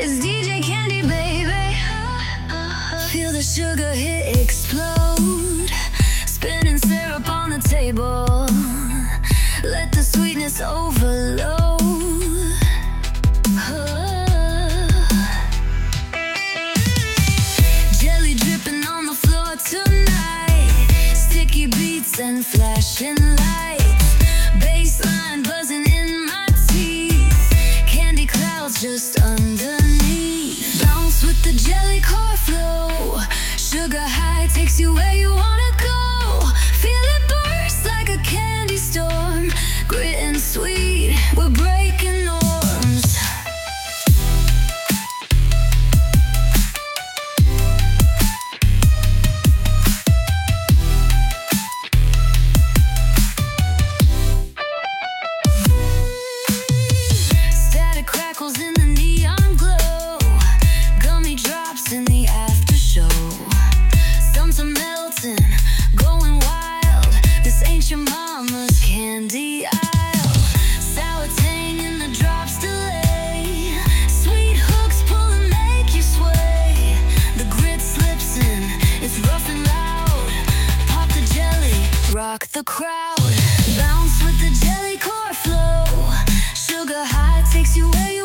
Is DJ Candy, baby. Feel the sugar hit explode. Spinning syrup on the table. Let the sweetness overload. Jelly dripping on the floor tonight. Sticky beats and flashing lights. the jelly core flow. Sugar high takes you where you want. candy aisle. Sour tang in the drops delay. Sweet hooks pull and make you sway. The grit slips in, it's rough and loud. Pop the jelly, rock the crowd. Bounce with the jelly core flow. Sugar high takes you away.